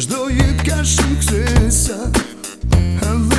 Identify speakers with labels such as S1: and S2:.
S1: Çdo jetë ka shkëse sa